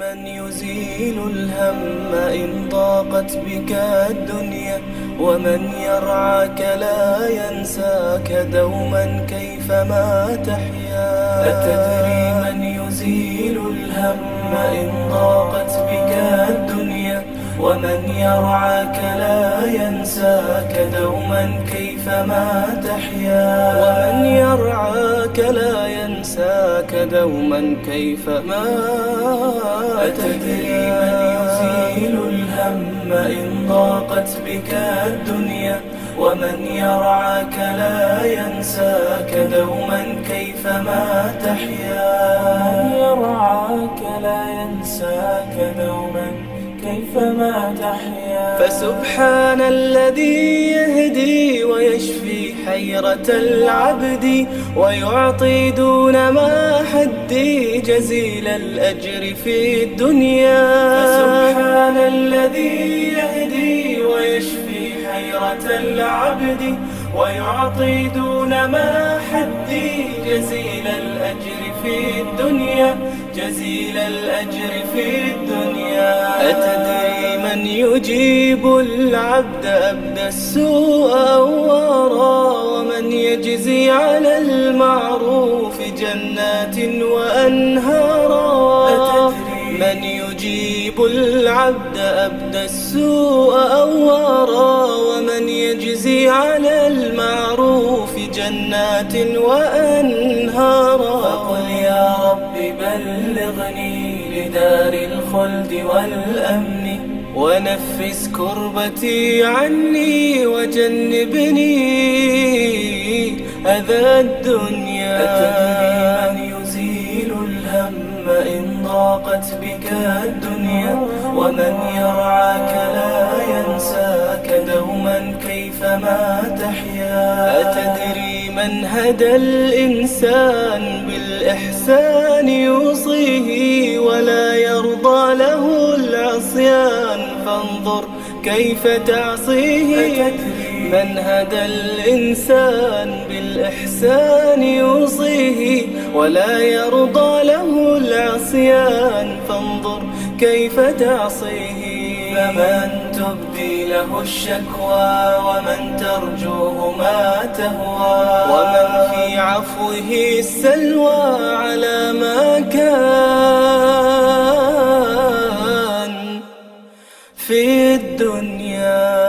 من يزيل الهم إن ضاقت بك الدنيا ومن يرعاك لا ينساك دوما كيفما تحيا. أتدري من يزيل الهم إن ضاقت بك الدنيا ومن يرعاك لا ينساك دوما كيفما تحيا. ومن يرعاك لا ينساك دوما كيفما أتدري من يزيل الهم إن ضاقت بك الدنيا ومن يرعاك لا ينساك دوما كيفما تحيا من يرعاك لا ينساك دوما كيفما تحيا. فسبحان الذي يهدي ويشفي حيرة العبد ويعطي دون ما حدي جزيل الأجر في الدنيا. فسبحان الذي يهدي ويشفي حيرة العبد ويعطي دون ما حدي جزيل الأجر في الدنيا. جزيل الأجر في يجيب العبد أبدى السوء أورا ومن يجزي على المعروف جنات وأنهارا من يجيب العبد أبدى السوء أورا ومن يجزي على المعروف جنات وأنهارا فقل يا رب بلغني لدار الخلد والأمن. ونفس كربتي عني وجنبني. أذى الدنيا أتدري من يزيل الهم إن ضاقت بك الدنيا؟ ومن يرعاك لا ينساك دوما كيفما تحيا. أتدري من هدى الإنسان بالإحسان يوصيه ولا يرضى فانظر كيف تعصيه؟ من هدى الإنسان بالإحسان يوصيه ولا يرضى له العصيان. فانظر كيف تعصيه؟ فمن تبدي له الشكوى ومن ترجوه ما تهوى. ومن في عفوه السلوى على في الدنيا.